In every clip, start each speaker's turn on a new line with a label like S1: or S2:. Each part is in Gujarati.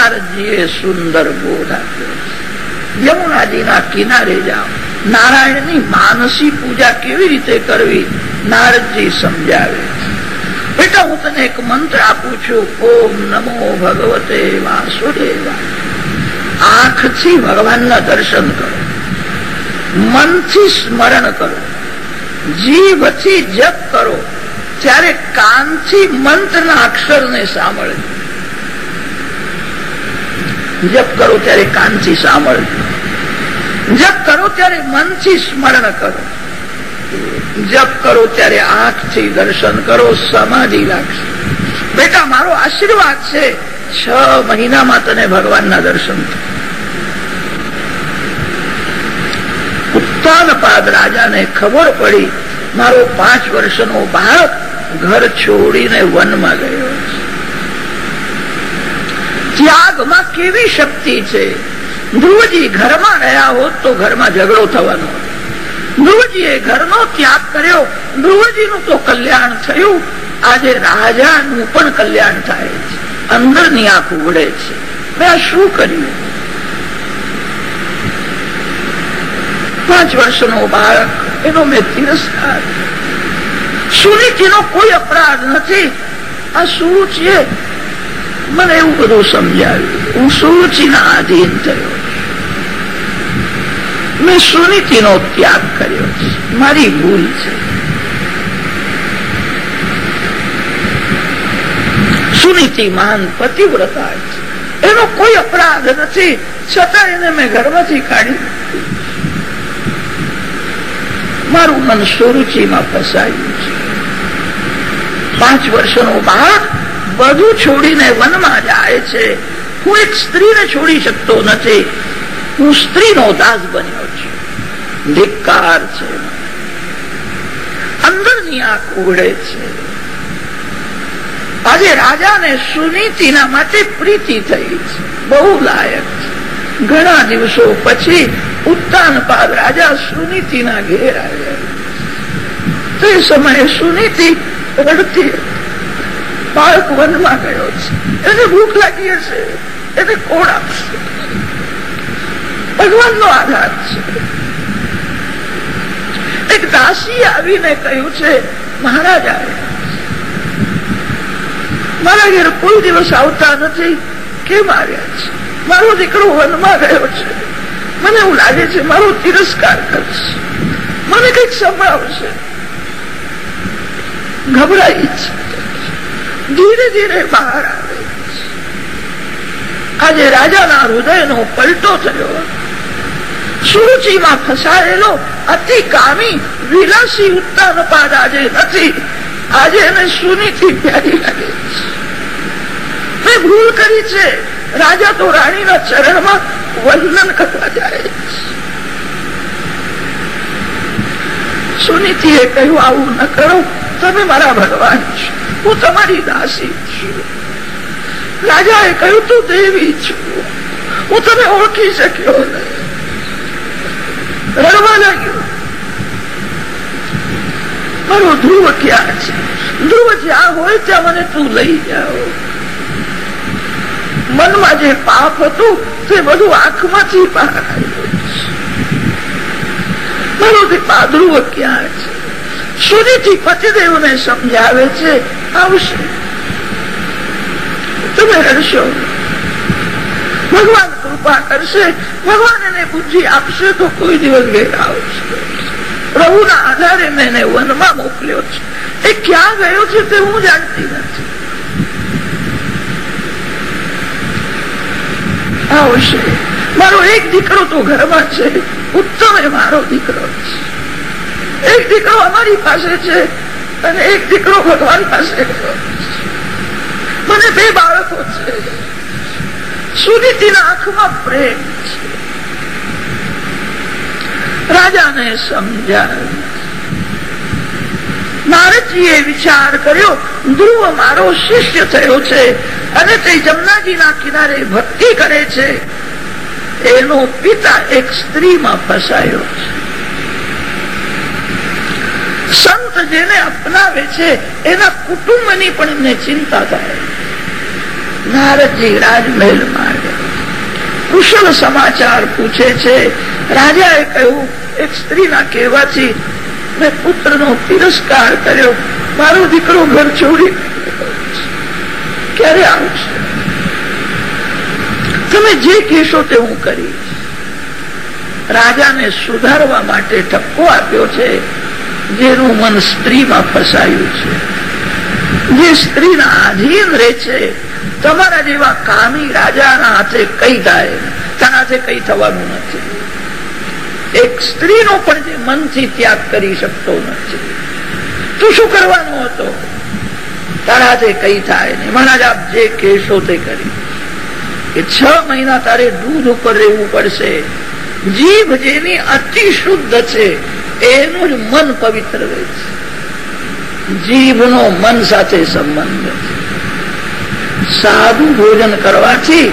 S1: નારદજીએ સુંદર બોધ આપ્યો યમુનાજીના કિનારે જાઓ. નારાયણની માનસી પૂજા કેવી રીતે કરવી, નારદજી સમજાવે બેટા, હું તને એક મંત્ર આપું છું. ઓમ નમો ભગવતે વાસુદેવા આંખથી ભગવાનના દર્શન કરો. મનથી સ્મરણ કરો. જીભથી જપ કરો. ત્યારે કાનથી મંત્રના અક્ષરને સાંભળજો. જપ કરો ત્યારે કાનથી સાંભળજો. જપ કરો ત્યારે મનથી સ્મરણ કરો. જપ કરો ત્યારે આંખથી દર્શન કરો, સમાધિ લાગશે બેટા, મારો આશીર્વાદ છે. છ મહિનામાં તને ભગવાનના દર્શન ઉત્તાનપાદ રાજાને ખબર પડી, મારો પાંચ વર્ષનો બાળક ઘર છોડીને વનમાં ગયો. ત્યાગમાં કેવી શક્તિ છે? ધ્રુવજી ઘરમાં રહ્યા હોત તો ઘરમાં ઝઘડો થવાનો. ધ્રુવજીએ ઘરનો ત્યાગ કર્યો. ધ્રુવજીનું તો કલ્યાણ થયું. આજે રાજાનું પણ કલ્યાણ થાય છે. અંદરની આંખ ઉગડે છે. મેં આ શું કર્યું? પાંચ વર્ષનો બાળક, એનો મેં તિરસ્કાર. સુનીતિનો કોઈ અપરાધ નથી. આ સુરુચિએ મને એવું બધું સમજાવ્યું હું સુરુચિના આધીન થયો. મેં સુનીતિનો ત્યાગ કર્યો મારી ભૂલ છે. સુનીતિ મહાન પતિવ્રતા છે. એનો કોઈ અપરાધ નથી. છતાં એને મેં ઘરમાંથી કાઢી મારું મન સુરુચિમાં ફસાયું છે. પાંચ વર્ષનો બાળક બધું છોડીને વનમાં જાય છે. હું એક સ્ત્રીને છોડી શકતો નથી. હું સ્ત્રીનો દાસ બન્યો છું. ધિક્કાર છે. અંદરની આંખ ઉઘડે છે. આજે રાજાને સુનીતિના માટે પ્રીતિ થઈ છે. બહુ લાયક છે. ઘણા દિવસો પછી ઉત્તાન બાદ રાજા સુનીતિના ઘેર આવ્યા. તે સમયે સુનીતિ રડતી બાળક વનમાં ગયો છે. એને ભૂખ લાગી હશે. એને કોણ આપશે? ભગવાનનો આધાર છે. એક દાસી આવીને કહ્યું છે, મહારાજ આવે મારા ઘેર કોઈ દિવસ આવતા નથી. કેમ આવ્યા છે? મારો દીકરો વનમાં ગયો છે. મને એવું લાગે છે મારો તિરસ્કાર કરશે. મને કંઈક સંભળાવશે. ગભરાઈ છે. ધીરે ધીરે બહાર આવે આજે રાજાના હૃદયનો પલટો થયો. સુરુચિમાં ફસાયેલો અતિ કામી, વિલાસી ઉત્તાનપાદ આજે નથી. આજે એને સુનીતિ પ્યારી લાગે મેં ભૂલ કરી છે. રાજા તો રાણીના ચરણમાં વંદન કરવા જાય સુનીતિએ કહ્યું, આવું ન કરો. તમે મારા ભગવાન છો. હું તમારી દાસી છું. રાજાએ કહ્યું, તું દેવી છું. હું તને ઓળખી શક્યો રડવા લાગ્યો. મારો ધ્રુવ ક્યાં છે? ધ્રુવ જ્યાં હોય ત્યાં મને તું લઈ જાઓ. મનમાં જે પાપ હતું, તે બધું આંખમાંથી બહાર આવ્યું. મારો દીપા, ધ્રુવ ક્યાં છે? સુધીથી પતિદેવને સમજાવે છે આવશે. તમે રડશો ભગવાન કૃપા કરશે. ભગવાન એને બુદ્ધિ આપશે તો કોઈ દિવસ ઘેર આવશે. પ્રભુના આધારે મેં એને વનમાં મોકલ્યો છે. એ ક્યાં ગયો છે તે હું જાણતી નથી. આવશે. મારો એક દીકરો તો ઘરમાં છે. ઉત્તમ એ મારો દીકરો છે. એક દીકરો અમારી પાસે છે. અને એક દીકરો ભગવાન પાસે મને બે બાળકો છે. સુનીતિના આંખમાં પ્રેમ છે. રાજાને સમજાય નારદજીએ વિચાર કર્યો, ધ્રુવ મારો શિષ્ય થયો છે અને તે જમનાજીના કિનારે ભક્તિ કરે છે. એનો પિતા એક સ્ત્રીમાં ફસાયો છે. સંત જેને અપનાવે છે, એના કુટુંબની પણ એમને ચિંતા થાય. નારદજી રાજમહેલમાં કુશળ સમાચાર પૂછે છે, રાજાએ કહ્યું, એક સ્ત્રીના કહેવાથી મેં પુત્રનો તિરસ્કાર કર્યો. મારો દીકરો ઘર છોડી ક્યારે આવશે તમે જે કહેશો તે હું કરીશ. રાજાને સુધારવા માટે ઠપકો આપ્યો છે જેનું મન સ્ત્રીમાં ફસાયું છે. જે સ્ત્રીના આધીન રહે છે, તમારા જેવા કામી રાજાના હાથે કઈ થાય તારા હાથે કઈ થવાનું નથી. એક સ્ત્રીનો પણ જે મનથી ત્યાગ કરી શકતો નથી. તું શું કરવાનો હતો? તારા હાથે કઈ થાય નહીં. મહારાજ, આપ જે કહેશો તે કરી. કે છ મહિના તારે દૂધ ઉપર રહેવું પડશે. જીભ જેની અતિ શુદ્ધ છે એનું જ મન પવિત્ર રહે છે. જીભનો મન સાથે સંબંધ સાદું ભોજન કરવાથી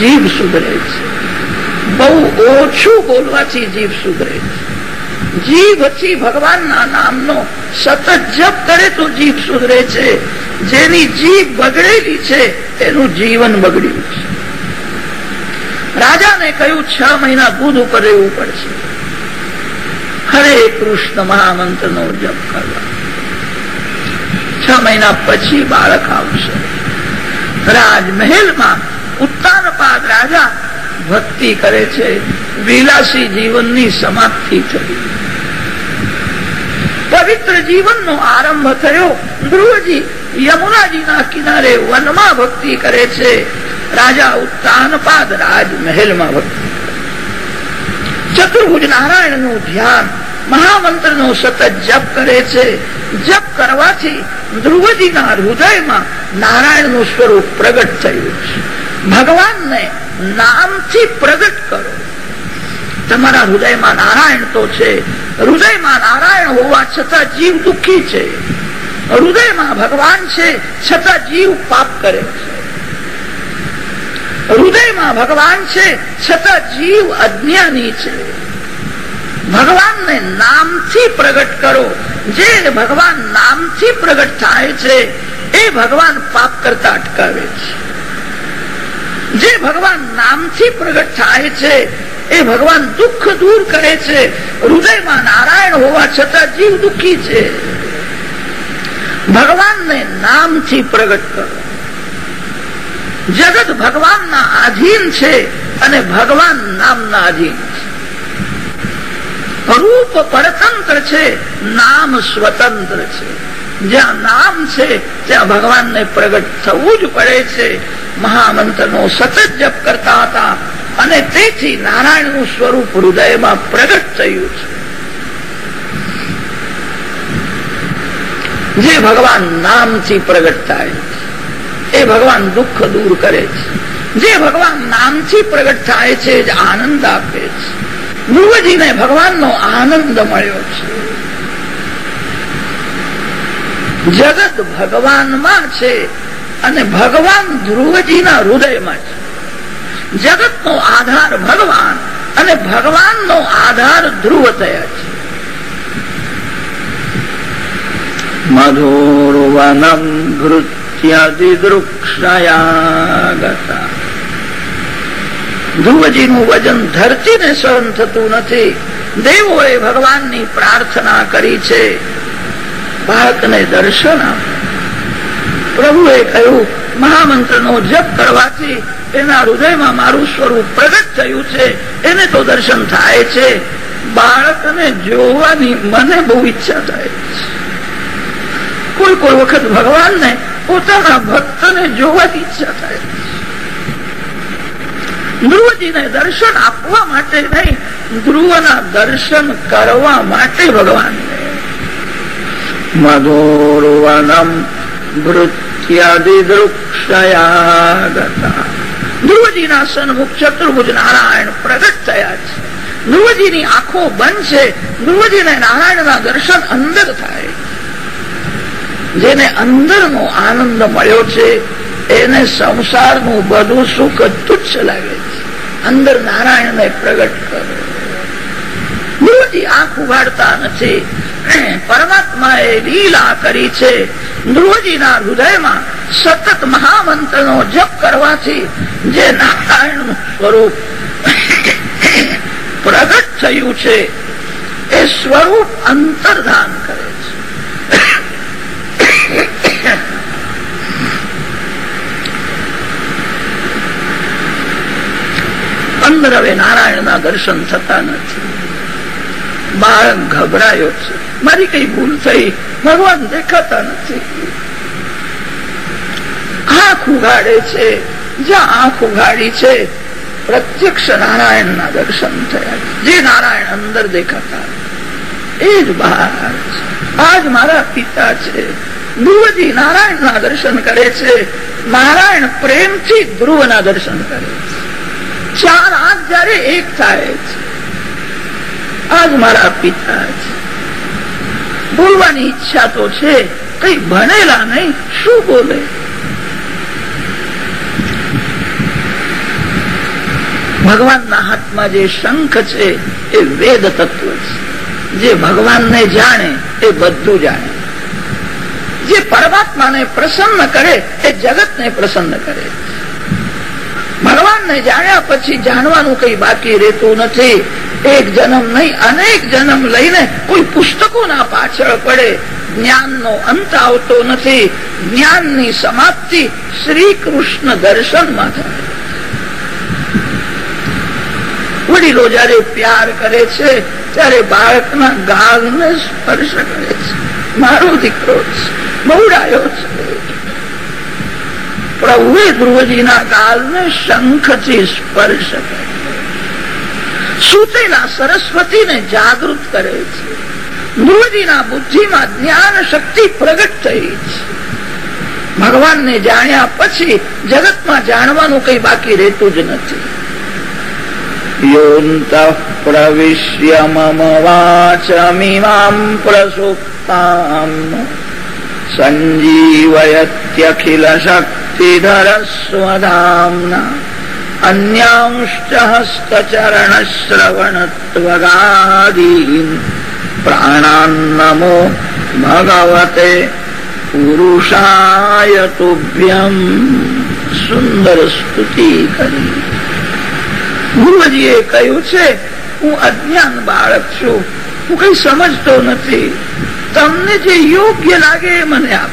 S1: જીભ સુધરે છે. બહુ ઓછું બોલવાથી જીભ સુધરે છે. જીભથી ભગવાનના નામનો સતત જપ કરે તો જીભ સુધરે છે. જેની જીભ બગડેલી છે, એનું જીવન બગડ્યું છે. રાજાને કહ્યું, છ મહિના બુધ ઉપર રહેવું પડશે. હરે કૃષ્ણ મહામંત્ર નો જપ કરવા. છ મહિના પછી બાળક આવશે. રાજમહેલમાં ઉત્તાનપાદ રાજા ભક્તિ કરે છે. વિલાસી જીવનની સમાપ્તિ થઈ. પવિત્ર જીવનનો આરંભ થયો. ધ્રુવજી યમુનાજીના કિનારે વનમાં ભક્તિ કરે છે. રાજા ઉત્તાનપાદ રાજમહેલમાં ભક્તિ ચતુર્ભુજ નારાયણનું ધ્યાન મહામંત્ર નો સતત જપ કરે છે. જપ કરવાથી ધ્રુવજીના હૃદયમાં નારાયણનું સ્વરૂપ પ્રગટ થયું છે. ભગવાનને નામથી પ્રગટ કરો. તમારા હૃદયમાં નારાયણ તો છે. હૃદયમાં નારાયણ હોવા છતાં જીવ દુઃખી છે. હૃદયમાં ભગવાન છે છતાં જીવ પાપ કરે છે. હૃદયમાં ભગવાન છે છતાં જીવ અજ્ઞાની છે. ભગવાનને નામથી પ્રગટ કરો. જે ભગવાન નામથી પ્રગટ થાય છે, એ ભગવાન પાપ કરતા અટકાવે છે. જે ભગવાન નામથી પ્રગટ થાય છે, એ ભગવાન દુઃખ દૂર કરે છે. હૃદયમાં નારાયણ હોવા છતાં જીવ દુઃખી છે. ભગવાનને નામથી પ્રગટ કરો. જગત ભગવાનના આધીન છે અને ભગવાન નામના આધીન. રૂપ પરતંત્ર છે, નામ સ્વતંત્ર છે. જ્યાં નામ છે, ત્યાં ભગવાનને પ્રગટ થવું જ પડે છે. મહામંત્રનો સતત જપ કરતા હતા અને તેથી નારાયણનું સ્વરૂપ હૃદયમાં પ્રગટ થયું છે. જે ભગવાન નામથી પ્રગટ થાય એ ભગવાન દુઃખ દૂર કરે છે. જે ભગવાન નામથી પ્રગટ થાય છે આનંદ આપે છે. ધ્રુવજીને ભગવાનનો આનંદ મળ્યો છે. જગત ભગવાનમાં છે અને ભગવાન ધ્રુવજીના હૃદયમાં છે. જગતનો આધાર ભગવાન અને ભગવાનનો આધાર ધ્રુવ થયા છે. મધુરવનમ ભૃત્યાદિદૃક્ષયાગતા ધ્રુવજીનું વજન ધરતીને સહન થતું નથી. દેવોએ ભગવાનની પ્રાર્થના કરી છે. દર્શન પ્રભુએ કહ્યું, મહામંત્રનો જપ કરવાથી એના હૃદયમાં મારું સ્વરૂપ પ્રગટ થયું છે. એને તો દર્શન થાય છે. બાળકને જોવાની મને બહુ ઈચ્છા થાય છે. કોઈ કોઈ વખત ભગવાનને પોતાના ભક્તને જોવાની ઈચ્છા થાય ધ્રુવજીને દર્શન આપવા માટે નહીં, ધ્રુવના દર્શન કરવા માટે ભગવાન. મધુરવનમ ધ્રુવજીના સન્મુખ ચતુર્ભુજ નારાયણ પ્રગટ થયા છે. ધ્રુવજીની આંખો બંધ છે. ધ્રુવજીને નારાયણના દર્શન અંદર થાય. જેને અંદરનો આનંદ મળ્યો છે, એને સંસારનું બધું સુખ તુચ્છ લાગે અંદર નારાયણને પ્રગટ કરો. ગુરુજી આંખ ઉઘાડતા નથી. પરમાત્માએ લીલા કરી છે. ધ્રુવજીના હૃદયમાં સતત મહામંત્રનો જપ કરવાથી જે નારાયણનું સ્વરૂપ પ્રગટ થયું છે, એ સ્વરૂપ અંતર્ધાન કરે છે. અંદર હવે નારાયણના દર્શન થતા નથી. બાળક ગભરાયો છે. મારી કઈ ભૂલ થઈ? ભગવાન દેખાતા નથી. આંખ ઉગાડે છે. જ્યાં આંખ ઉગાડી છે, પ્રત્યક્ષ નારાયણના દર્શન થયા જે નારાયણ અંદર દેખાતા. એ જ બહાર આજ મારા પિતા છે. ધ્રુવજી નારાયણના દર્શન કરે છે. નારાયણ પ્રેમથી ધ્રુવના દર્શન કરે છે. ચાર હાથ જયારે એક થાય છે, આજ મારા પિતા છે. બોલવાની ઈચ્છા તો છે, કઈ ભણેલા નહીં, શું બોલે? ભગવાનના હાથમાં જે શંખ છે, એ વેદ તત્વ છે. જે ભગવાનને જાણે, એ બધું જાણે. જે પરમાત્માને પ્રસન્ન કરે, એ જગતને પ્રસન્ન કરે ભગવાનને જાણ્યા પછી જાણવાનું કઈ બાકી રહેતું નથી. એક જન્મ નહીં, અનેક જન્મ લઈને કોઈ પુસ્તકોના પાછળ પડે. જ્ઞાનનો અંત આવતો નથી. જ્ઞાનની સમાપ્તિ શ્રી કૃષ્ણ દર્શનમાં થાય. વડીલો જયારે પ્યાર કરે છે, ત્યારે બાળકના ગાલને સ્પર્શ કરે છે. મારો દીકરો છે, બહુડાયો છે. પ્રભુએ ધ્રુવજીના ગાલને શંખથી સ્પર્શ કરે સુતેલા સરસ્વતીને જાગૃત કરે છે. ધ્રુવજીના બુદ્ધિમાં જ્ઞાન શક્તિ પ્રગટ થઈ છે. ભગવાનને જાણ્યા પછી જગતમાં જાણવાનું કઈ બાકી રહેતું જ નથી. યોંત પ્રવિશ્ય મમ વાચમિમામ પ્રસુપ્તામ. સંજીવયત્યખિલ શક્તિ सञ्जीवयत्यखिलशक्तिधरस्वधाम्ना अन्यांश्च हस्तचरणश्रवणत्वगादीन् प्राणान्नमो भगवते પુરુષાય તુભ્યમ સુંદર સ્તુતિ કરી ગુરુજીએ કહ્યું છે હું અજ્ઞાન બાળક છું હું કઈ સમજતો નથી તમને જે યોગ્ય લાગે એ મને આપ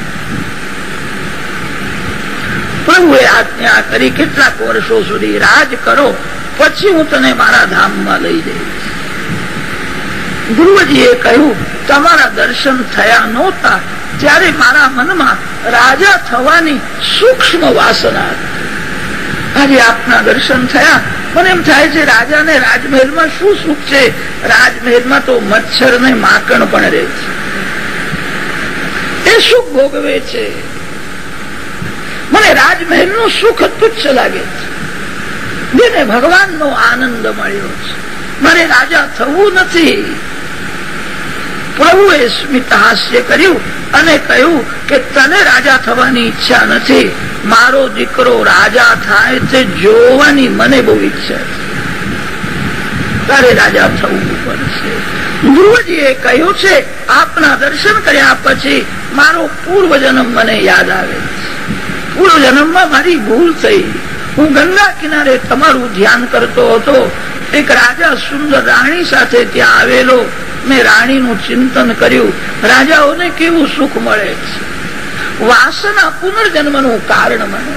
S1: પ્રભુએ આજ્ઞા કરી કેટલાક વર્ષો સુધી રાજ કરો, પછી હું તને મારા ધામમાં લઈ જઈશ. ગુરુજીએ કહ્યું, તમારા દર્શન થયા નહોતા ત્યારે મારા મનમાં રાજા થવાની સૂક્ષ્મ વાસના આજે આપના દર્શન થયા. મને એમ થાય છે, રાજાને રાજમહેલમાં શું સુખ છે? રાજમહેલમાં તો મચ્છર ને માકણ પણ રહે છે. એ સુખ ભોગવે છે. મને રાજમહેલનું સુખ તુચ્છ લાગે છે. જેને ભગવાનનો આનંદ મળ્યો છે. મારે રાજા થવું નથી. પ્રભુએ સ્મિત હાસ્ય કર્યું અને કહ્યું કે તને રાજા થવાની ઈચ્છા નથી. મારો દીકરો રાજા થાય તે જોવાની મને બહુ ઈચ્છા છે. તારે રાજા થવું પડશે. ધ્રુવજીએ કહ્યું છે, આપના દર્શન કર્યા પછી મારો પૂર્વ જન્મ મને યાદ આવે પૂર્વ જન્મમાં મારી ભૂલ થઈ. હું ગંગા કિનારે તમારું ધ્યાન કરતો હતો. એક રાજા સુંદર રાણી સાથે ત્યાં આવેલો. મેં રાણીનું ચિંતન કર્યું. રાજાઓને કેવું સુખ મળે છે? વાસના પુનર્જન્મનું કારણ બને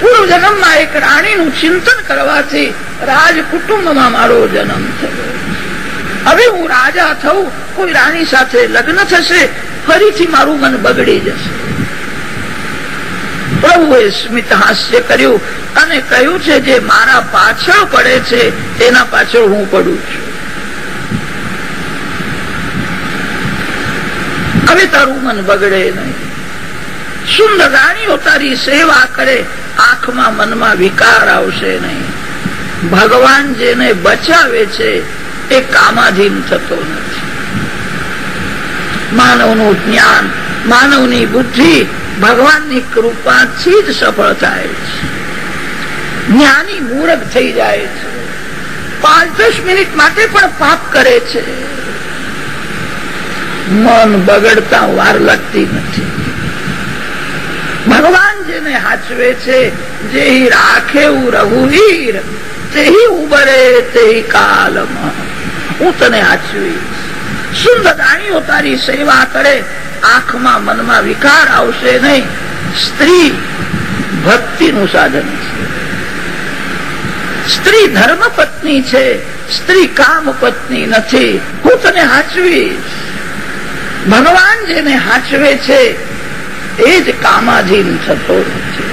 S1: પૂર્વ જન્મમાં એક રાણીનું ચિંતન કરવાથી રાજ કુટુંબમાં મારો જન્મ થયો. હવે હું રાજા થઉં. કોઈ રાણી સાથે લગ્ન થશે, ફરીથી મારું મન બગડી જશે. પ્રભુએ સ્મિત હાસ્ય કર્યું અને કહ્યું છે જે મારા પાછળ પડે છે, તેના પાછળ હું પડું છું. હવે તારું મન બગડે નહીં. સુંદર રાણીઓ તારી સેવા કરે, આંખમાં મનમાં વિકાર આવશે નહીં. ભગવાન જેને બચાવે છે, એ કામાધીન થતો નથી. માનવનું જ્ઞાન, માનવની બુદ્ધિ ભગવાનની કૃપાથી જ સફળ થાય છે. જ્ઞાની મૂર્ખ થઈ જાય છે. પાંચ મિનિટ માટે પણ પાપ કરે છે. મન બગડતા વાર લાગતી નથી. ભગવાન જેને હાચવે છે જે રાખે રઘુવીર તે ઉબરે તે કાલમાં. હું તને હાચવીશ. સુંદર તારી સેવા કરે, આંખમાં, મનમાં વિકાર આવશે નહીં. સ્ત્રી ભક્તિનું સાધન સ્ત્રી ધર્મ પત્ની છે, સ્ત્રી કામ પત્ની નથી. હું તને હાચવીશ. ભગવાન જેને હાચવે છે, એ જ કામાધીન થતો નથી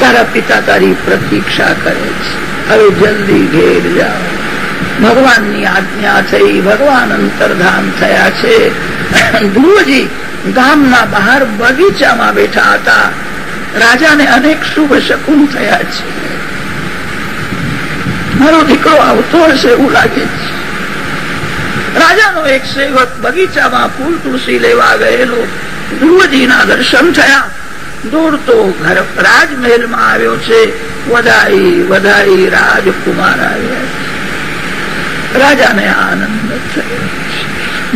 S1: તારા પિતા તારી પ્રતીક્ષા કરે છે. હવે જલ્દી ઘેર જાઓ. ભગવાનની આજ્ઞા થઈ, ભગવાન અંતર્ધાન થયા છે. ધ્રુવજી ગામના બહાર બગીચામાં બેઠા હતા. રાજાને અનેક શુભ શકુન થયા છે. મારો દીકરો આવતો હશે એવું લાગે છે. રાજાનો એક સેવક બગીચામાં ફૂલ તુલસી લેવા ગયેલો. ધ્રુવજીના દર્શન થયા. દોડતો ઘર, રાજમહેલમાં આવ્યો છે. વધાઈ વધાઈ રાજકુમાર આવ્યા છે. રાજાને આનંદ થયો.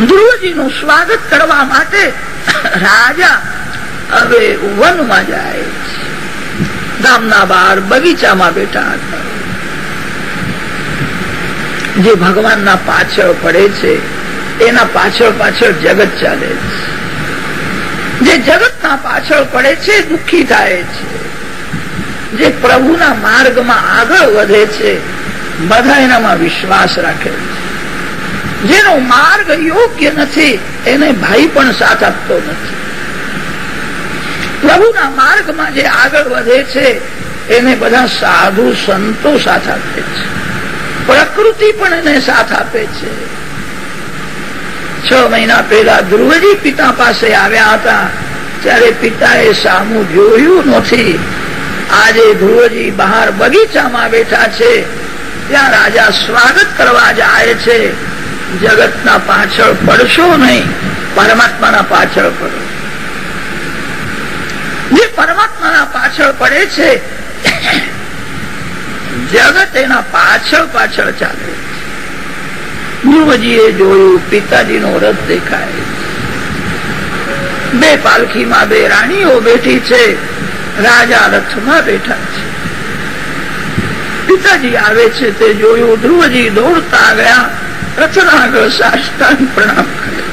S1: ધ્રુવજીનું સ્વાગત કરવા માટે રાજા હવે વનમાં જાય ગામના બહાર બગીચામાં બેઠા હતા. જે ભગવાનના પાછળ પડે છે, એના પાછળ પાછળ જગત ચાલે છે. જે જગતના પાછળ પડે છે, દુઃખી થાય છે. જે પ્રભુના માર્ગમાં આગળ વધે છે બધા એનામાં વિશ્વાસ રાખે જેનો માર્ગ યોગ્ય નથી, એને ભાઈ પણ સાથ આપતો નથી. પ્રભુના માર્ગમાં જે આગળ વધે છે, એને બધા સાધુ સંતો સાથ આપે છે. પ્રકૃતિ પણ એને સાથ આપે છે. છ મહિના પહેલા ધ્રુવજી પિતા પાસે આવ્યા હતા, ત્યારે પિતાએ સામું જોયું નથી. આજે ધ્રુવજી બહાર બગીચામાં બેઠા છે ત્યાં રાજા સ્વાગત કરવા જાય છે. જગતના પાછળ પડશો નહીં, પરમાત્માના પાછળ પડો. જે પરમાત્માના પાછળ પડે છે, જગત એના પાછળ પાછળ ચાલે ગુરુજીએ જોયું, પિતાજીનો રથ દેખાય બે પાલખીમાં બે રાણીઓ બેઠી છે, રાજા રથમાં બેઠા છે. પિતાજી આવે છે તે જોયું, ધ્રુવજી દોડતા ગયા રથના સાષ્ટાંગ પ્રણામ કરે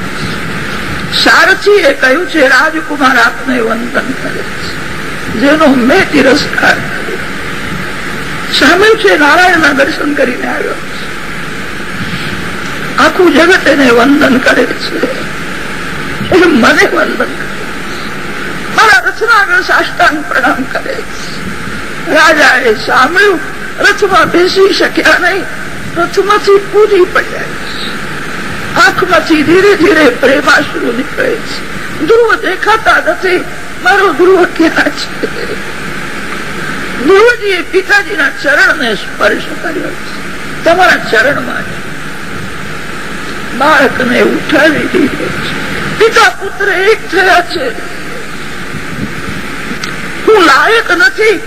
S1: સારથી એ કહ્યું છે, રાજકુમાર આપને વંદન કરે જેનો મેં તિરસ્કાર સાંભળ્યું છે, નારાયણના દર્શન કરીને આવ્યો આખું જગત એને વંદન કરે છે. એટલે મને વંદન કરે મારા રથના આગળ સાષ્ટાંગ પ્રણામ કરે છે. રાજાએ સાંભળ્યું રથમાં બેસી શક્યા નહીં રથમાંથી પૂરી પડ્યા આંખમાંથી ધીરે ધીરે પ્રેમાશ્રુ નીકળે છે. ધ્રુવ દેખાતા નથી. મારો ધ્રુવ ક્યાં છે? ધ્રુવજીએ પિતાજીના ચરણને સ્પર્શ કર્યો છે. તમારા ચરણમાં બાળકને ઉઠાવી દીધો છે. પિતા પુત્ર એક થયા છે. હું લાયક નથી.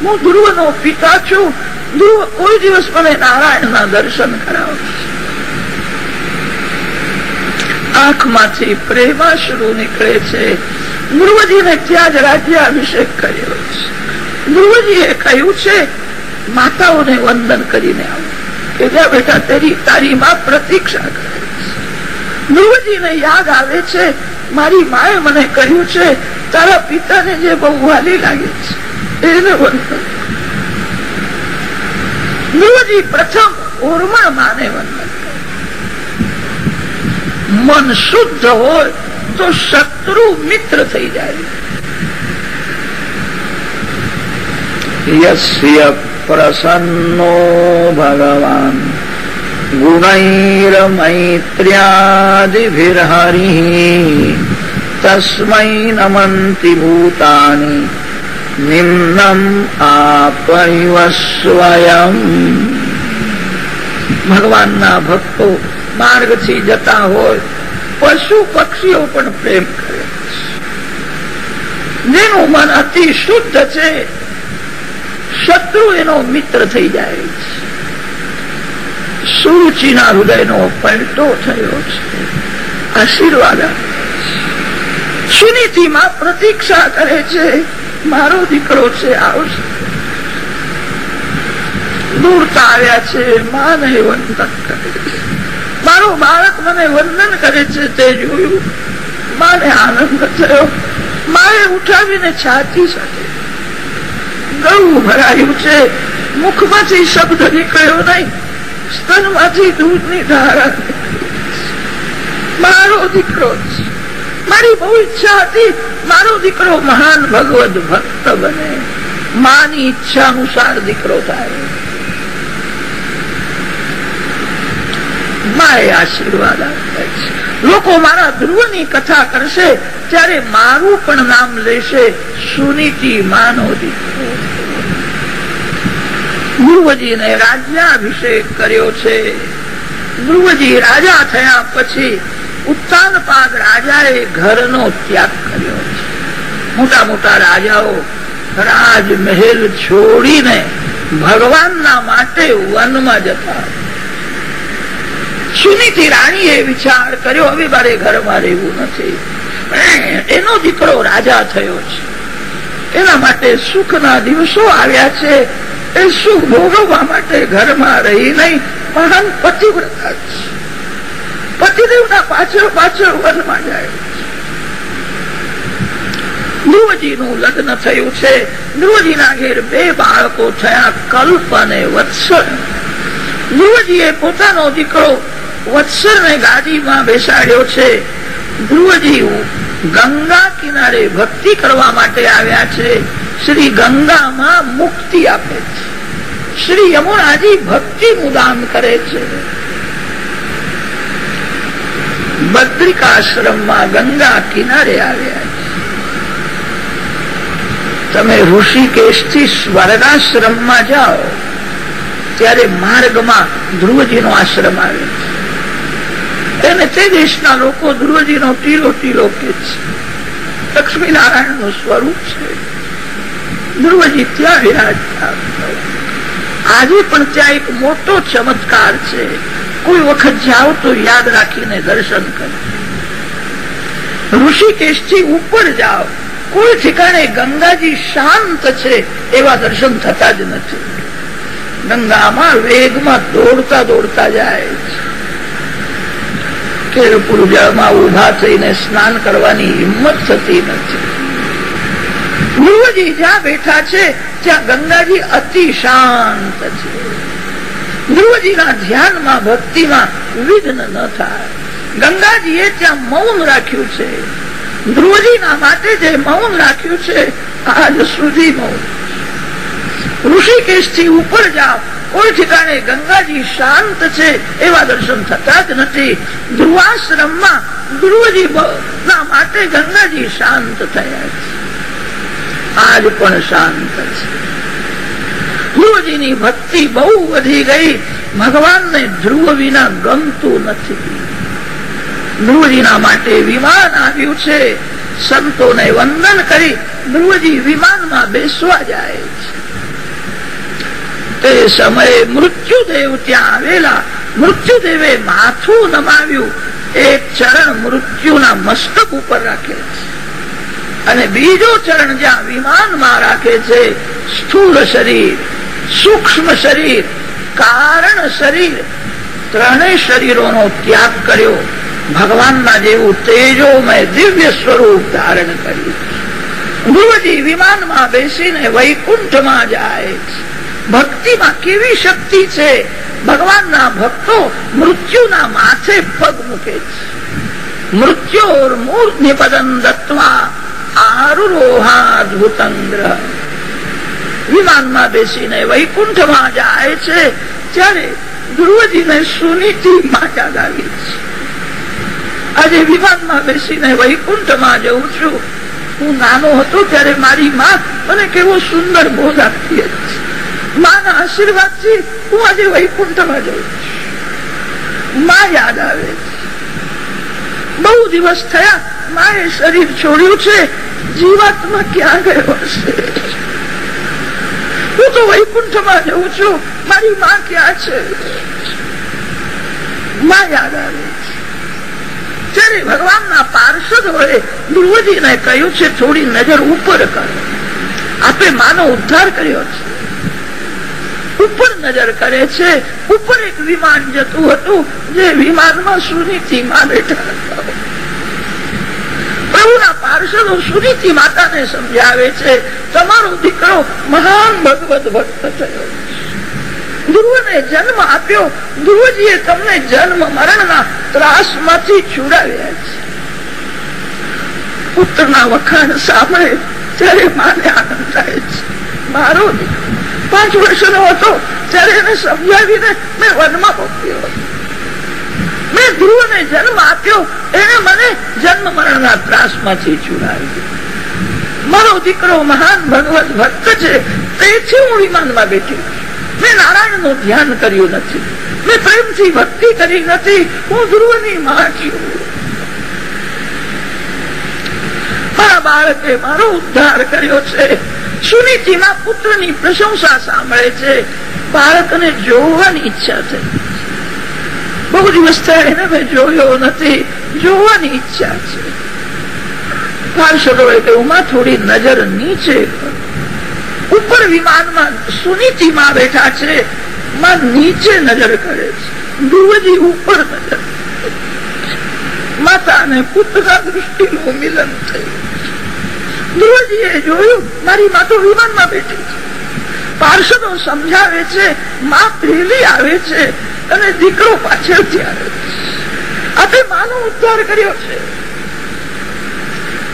S1: હું ધ્રુવનો પિતા છું. કોઈ દિવસ મને નારાયણના દર્શન કરાવશે આંખમાંથી પ્રેમાશ્રુ નીકળે છે. ધ્રુવજીને ત્યાં જ રાજ્યાભિષેક કર્યો છે. ધ્રુવજીએ કહ્યું છે, માતાઓને વંદન કરીને આવો. કે જ્યાં બેટા, તેરી, તારી માં પ્રતીક્ષા કરે ધ્રુવજીને યાદ આવે છે, મારી માએ મને કહ્યું છે, તારા પિતાને જે બહુ વાલી લાગે છે. એને વંદન ધ્રુવજી પ્રથમ ઉર્મણ માને મન શુદ્ધ હોય તો શત્રુ મિત્ર થઈ જાય. યસ્ય પ્રસન્નો ભગવાન. ગુણૈરમૈત્ર્યાદિભિર્હરિः. તસ્મૈ નમંતિ ભૂતાની નિમ્નમ આપૈવ સ્વયં ભગવાનના ભક્તો માર્ગથી જતા હોય પશુ પક્ષીઓ પણ પ્રેમ કરે જેનું મન અતિ શુદ્ધ છે, શત્રુ એનો મિત્ર થઈ જાય છે. સુરુચિના હૃદયનો પલટો થયો છે, આશીર્વાદ સુનીતિમાં પ્રતીક્ષા કરે છે મારો દીકરો છે આવશે દૂરતા આવ્યા છે, માને વંદન કરે મારો બાળક મને વંદન કરે છે, તે જોયું. માને આનંદ થયો. માએ ઉઠાવીને છાતી સાથે ગળું ભરાયું છે. મુખમાંથી શબ્દ નીકળ્યો નહીં. સ્તનમાંથી દૂધની ધારા મારો દીકરો છે. મારી બહુ ઈચ્છા હતી મારો દીકરો મહાન ભગવદ ભક્ત બને. માની ઈચ્છા અનુસાર દીકરો થાય. લોકો મારા ધ્રુવની કથા કરશે, ત્યારે મારું પણ નામ લેશે સુનીતિ માનો દીકરો. ધ્રુવજીને રાજ્યાભિષેક કર્યો છે. ધ્રુવજી રાજા થયા પછી ઉત્તાનપાદ રાજાએ ઘરનો ત્યાગ કર્યો છે. મોટા મોટા રાજાઓ રાજમહેલ છોડીને ભગવાનના માટે વનમાં જતા. સુનીતિ રાણીએ વિચાર કર્યો, હવે મારે ઘરમાં રહેવું નથી. એનો દીકરો રાજા થયો છે. એના માટે સુખના દિવસો આવ્યા છે. એ સુખ ભોગવવા માટે ઘરમાં રહી નહીં, મહાન પતિવ્રતા છે. પતિદેવના પાછળ પાછળ વનમાં જાય. ધ્રુવજીનું લગ્ન થયું છે. ધ્રુવજીના ઘેર બે બાળકો થયા કલ્પ અને વત્સર ધ્રુવજીએ પોતાનો દીકરો વત્સરને ગાદીમાં બેસાડ્યો છે. ધ્રુવજી ગંગા કિનારે ભક્તિ કરવા માટે આવ્યા છે. શ્રી ગંગામાં મુક્તિ આપે છે. શ્રી યમુનાજી ભક્તિ મુદાન કરે છે. બદ્રિકાશ્રમમાં ગંગા કિનારે આવ્યા તમે ઋષિકેશથી સ્વર્ગાશ્રમમાં જાઓ, ત્યારે માર્ગમાં ધ્રુવજીનો આશ્રમ આવે અને તે દેશના લોકો ધ્રુવજીનો ટીલો ટીલો કે છે. લક્ષ્મીનારાયણનું સ્વરૂપ છે. ધ્રુવજી ત્યાં વિરાજતા આજે પણ ત્યાં એક મોટો ચમત્કાર છે. કોઈ વખત જાઓ તો યાદ રાખીને દર્શન કરો. ઋષિકેશથી ઉપર જાઓ. કોઈ ઠેકાણે ગંગાજી શાંત છે એવા દર્શન થતા જ નથી. ગંગામાં વેગમાં દોડતા દોડતા જાય છે. કેરપુર જળમાં ઊભા થઈને સ્નાન કરવાની હિંમત થતી નથી. ગુરુજી જ્યાં બેઠા છે, ત્યાં ગંગાજી અતિ શાંત છે. ધ્રુવજીના ઉપર જાઓ. કોઈ ઠેકાણે ગંગાજી શાંત છે, એવા દર્શન થતા જ નથી. ધ્રુવાશ્રમમાં ધ્રુવજી ના માટે ગંગાજી શાંત થયા છે. આજ પણ શાંત છે. ધ્રુવજીની ભક્તિ બહુ વધી ગઈ. ભગવાનને ધ્રુવ વિના ગમતું નથી. ધ્રુવજીના માટે વિમાન આવ્યું છે. સંતોને વંદન કરી ધ્રુવજી વિમાનમાં બેસવા જાય છે. તે સમયે મૃત્યુદેવ ત્યાં આવેલા. મૃત્યુદેવે માથું નમાવ્યું. એક ચરણ મૃત્યુના મસ્તક ઉપર રાખે છે. અને બીજો ચરણ જ્યાં વિમાનમાં રાખે છે, સ્થૂળ શરીર. સૂક્ષ્મ શરીર, કારણ શરીર, ત્રણેય શરીરોનો ત્યાગ કર્યો. ભગવાનના જેવું તેજોમય દિવ્ય સ્વરૂપ ધારણ કર્યું. ગુરુજી વિમાનમાં બેસીને વૈકુંઠમાં જાય ભક્તિમાં કેવી શક્તિ છે? ભગવાનના ભક્તો મૃત્યુના માથે પગ મૂકે છે. મૃત્યોર મૂર્ધ્ય પદમ દત્વા આરુરોહાદભુતંગ્ર વિમાનમાં બેસીને વૈકુંઠમાં જાય છે ત્યારે ધ્રુવજીને સુનીતિ માતા ગાવી છે. આજે વિમાનમાં બેસીને વૈકુંઠમાં જઉં છું. હું નાનો હતો ત્યારે મારી માં મને કેવો સુંદર બોધ આપતી હતી. માના આશીર્વાદથી હું આજે વૈકુંઠમાં જઉં છું. માં યાદ આવે બહુ દિવસ થયા, માએ શરીર છોડ્યું છે. જીવાત્મા ક્યાં ગયો હશે? હું તો વૈકુંઠમાં જઉં છું. મારી માં ક્યાં છે? માં યાદ આવે ત્યારે ભગવાન ના પાર્ષદ હોય પાર્ષદોએ ધ્રુવજીને કહ્યું છે, થોડી નજર ઉપર કરો. આપે માનો ઉદ્ધાર કર્યો છે. ઉપર નજર કરે છે. ઉપર એક વિમાન જતું હતું, જે વિમાનમાં સુનીતિમાં બેઠા હતા. પ્રભુના પાર્ષદો સુનીતિ માતાને સમજાવે છે તમારો દીકરો મહાન ભગવત ભક્ત થયો. ધ્રુવને જન્મ આપ્યો. ધ્રુવજીએ તમને જન્મ મરણના ત્રાસમાંથી છુડાવ્યા છે. પુત્રના વખાણ સાંભળે ત્યારે માને આનંદ થાય છે. મારો પાંચ વર્ષનો હતો ત્યારે એને સમજાવીને મેં વનમાં મોકલ્યો મેં ધ્રુવને જન્મ આપ્યો. એને મને જન્મ મરણના ત્રાસમાંથી છુડાવી મારો દીકરો મહાન ભગવત ભક્ત છે. તેથી હું વિમાનમાં બેઠી મેં નારાયણનું ધ્યાન કર્યું નથી. મેં પ્રેમથી ભક્તિ કરી નથી. હું ધ્રુવની માં બાળકે મારો ઉદ્ધાર કર્યો છે. સુનીતિના પુત્રની પ્રશંસા સાંભળે છે. બાળકને જોવાની ઈચ્છા છે. બહુ દિવસ થયા એને મેં જોયો નથી. જોવાની ઈચ્છા છે. પાર્ષદોએ કહ્યું માં થોડી નજર નીચે. ઉપર વિમાનમાં સુનીતિમાં બેઠા છે. માં નીચે નજર કરે છે. ધ્રુવજી ઉપર નજર માતા પુત્રના દૃષ્ટિનું મિલન થયું. ધ્રુવજીએ જોયું, મારી મા તો વિમાનમાં બેઠી છે. પાર્ષદો સમજાવે છે, માં પહેલી આવે છે અને દીકરો પાછળથી આવે છે. આપે માનો ઉદ્ધાર કર્યો છે.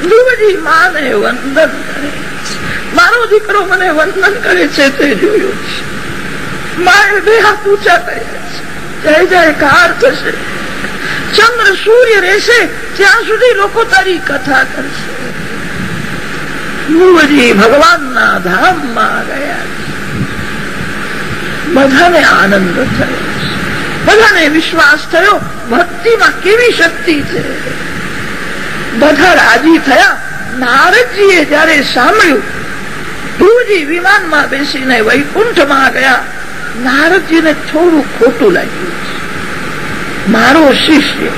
S1: ધ્રુવજી માને વંદન કરે મારો દીકરો મને વંદન કરે છે તે જોયું માએ બે હાથ ઊંચા કર્યા જય જયકાર થશે. ચંદ્ર સૂર્ય રહેશે, ત્યાં સુધી લોકો તારી કથા કરશે. ધ્રુવજી ભગવાનના ધામમાં ગયા બધાને આનંદ થયો બધાને વિશ્વાસ થયો, ભક્તિમાં કેવી શક્તિ છે? બધા રાજી થયા. નારદજીએ જયારે સાંભળ્યું ધ્રુવજી વિમાનમાં બેસીને વૈકુંઠમાં ગયા. નારદજીને થોડું ખોટું લાગ્યું. મારો શિષ્ય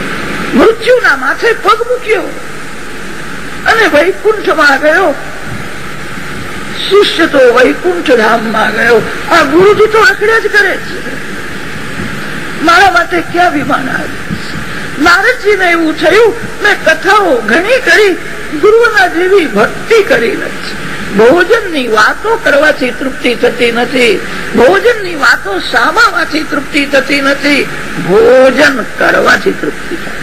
S1: મૃત્યુના માથે પગ મૂક્યો અને વૈકુંઠમાં ગયો. શિષ્ય તો વૈકુંઠ ધામમાં ગયો. આ ગુરુજી તો રખડ્યા જ કરે છે. મારા માટે ક્યાં વિમાન આવ્યું? નારદજીને એવું થયું, મેં કથાઓ ઘણી કરી, ગુરુના જેવી ભક્તિ કરી નથી. ભોજનની વાતો કરવાથી તૃપ્તિ થતી નથી. ભોજનની વાતો સામાવાથી તૃપ્તિ થતી નથી. ભોજન કરવાથી તૃપ્તિ થાય.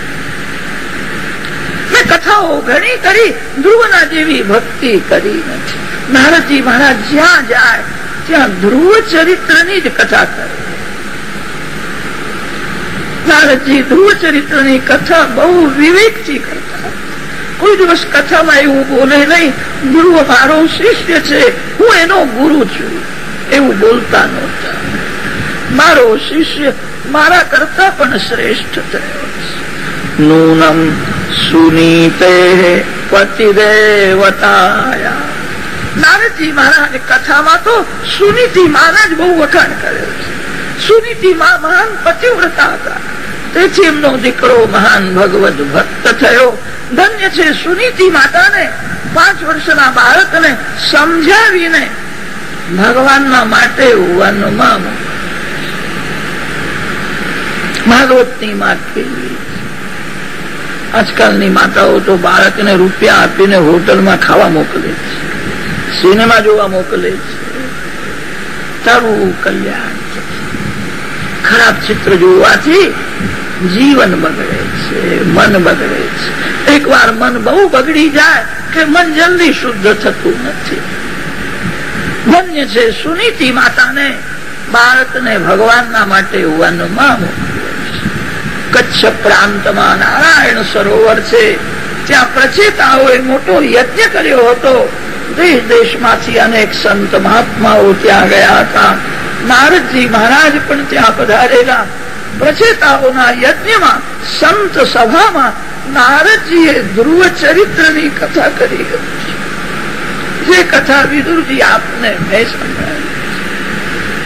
S1: મેં કથાઓ ઘણી કરી, ધ્રુવના જેવી ભક્તિ કરી નથી. નારદજી મહારાજ જ્યાં જાય, ત્યાં ધ્રુવ ચરિત્રની જ કથા કરે. નારદજી ધ્રુવ ચરિત્રની કથા બહુ વિવેકથી કરતા. કોઈ દિવસ કથામાં એવું બોલે, નહીં ધ્રુવ મારો શિષ્ય છે, હું એનો ગુરુ છું. એવું બોલતા નહોતા. મારો શિષ્ય મારા કરતા પણ શ્રેષ્ઠ થયો નૂનમ સુનીતે પતિદેવતાયા નારદજી મહારાજ કથામાં તો સુનીતિ મહારાજ બહુ વખાણ કર્યો છે. સુનીતિ મહાન પતિવ્રતા હતા. તેથી એમનો દીકરો મહાન ભગવત ભક્ત થયો. ધન્ય છે સુનીતિ માતાને, પાંચ વર્ષના બાળકને સમજાવીને ભગવાનના માટે માત આજકાલની માતાઓ તો બાળકને રૂપિયા આપીને હોટલમાં ખાવા મોકલે છે. સિનેમા જોવા મોકલે છે. તારું કલ્યાણ ખરાબ ચિત્ર જોવાથી જીવન બગડે છે, મન બગડે છે. એક વાર મન બહુ બગડી જાય કે મન જલ્દી શુદ્ધ થતું નથી. ધન્ય છે સુનીતિ માતાને, બાળકને ભગવાનના માટે વનમાં કચ્છ પ્રાંતમાં નારાયણ સરોવર છે. ત્યાં પ્રચેતાઓએ મોટો યજ્ઞ કર્યો હતો. દેશ દેશમાંથી અનેક સંત મહાત્માઓ ત્યાં ગયા હતા. નારદજી મહારાજ પણ ત્યાં પધારેલા પ્રચેતાઓના યજ્ઞમાં, સંત સભામાં નારદજીએ ધ્રુવ ચરિત્રની કથા કરી જે કથા વિદુરજી આપને મેં સંભળાવી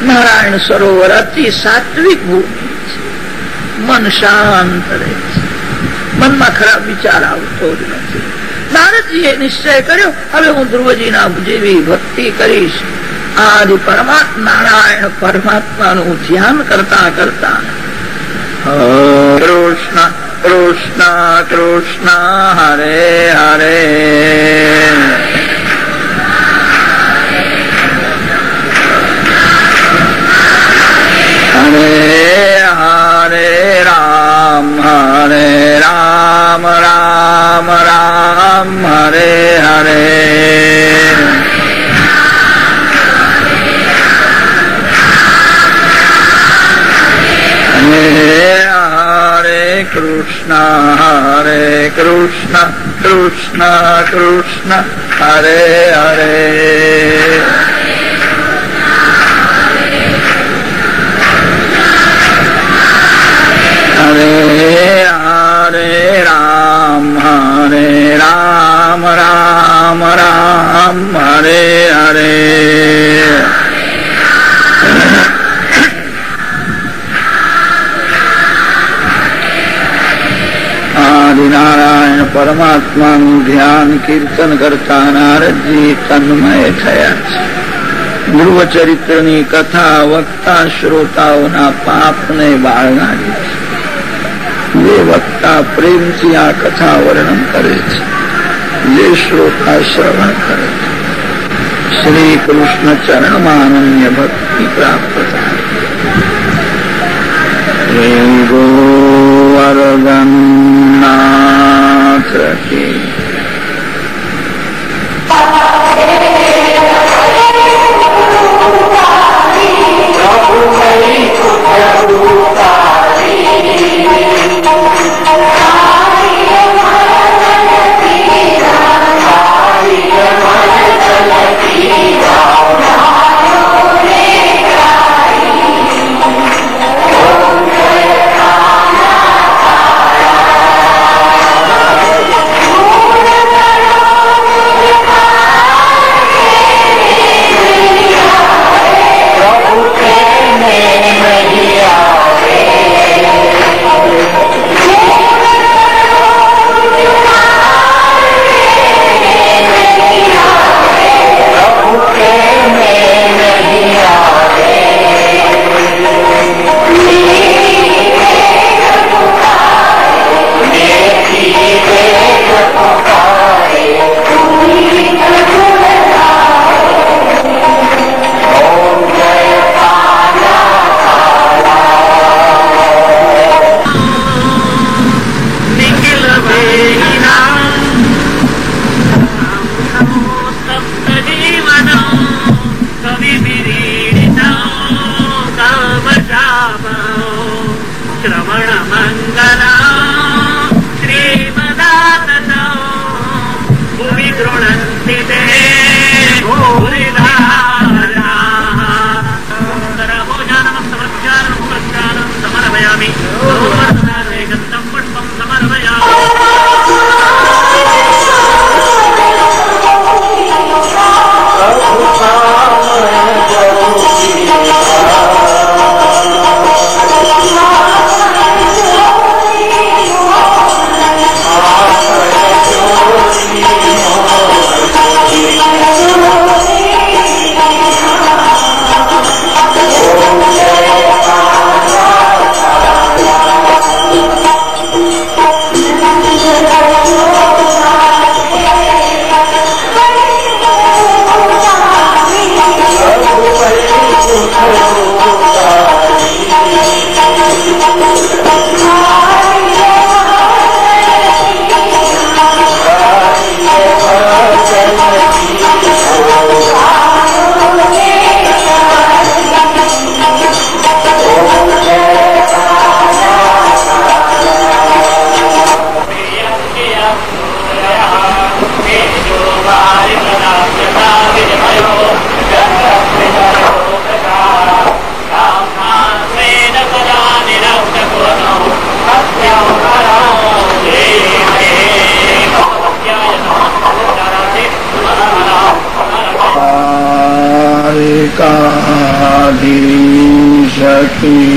S1: નારાયણ સરોવર અતિ સાત્વિક ભૂમિ મન શાંત રહે છે. મનમાં ખરાબ વિચાર આવતો જ નથી. નારદજીએ નિશ્ચય કર્યો, હવે હું ધ્રુવજીના જેવી ભક્તિ કરીશ. આદિ પરમાત્મા નારાયણ પરમાત્માનું ધ્યાન કરતા કરતા કૃષ્ણ કૃષ્ણ કૃષ્ણ, હરે હરે. હરે હરે રામ હરે રામ રામ રામ, હરે હરે. કૃષ્ણ, હરે કૃષ્ણ કૃષ્ણ કૃષ્ણ, હરે હરે. હરે હરે રામ હરે રામ રામ રામ, હરે પરમાત્માનું ધ્યાન કીર્તન કરતા નારદજી તન્મય થયા છે. ધ્રુવ ચરિત્રની કથા વક્તા શ્રોતાઓના પાપને બાળનારી છે. જે વક્તા પ્રેમથી આ કથા વર્ણન કરે છે. જે શ્રોતા શ્રવણ કરે છે. શ્રી કૃષ્ણ ચરણમાં અનન્ય ભક્તિ પ્રાપ્ત થાય. ગોવર્ધનાથ the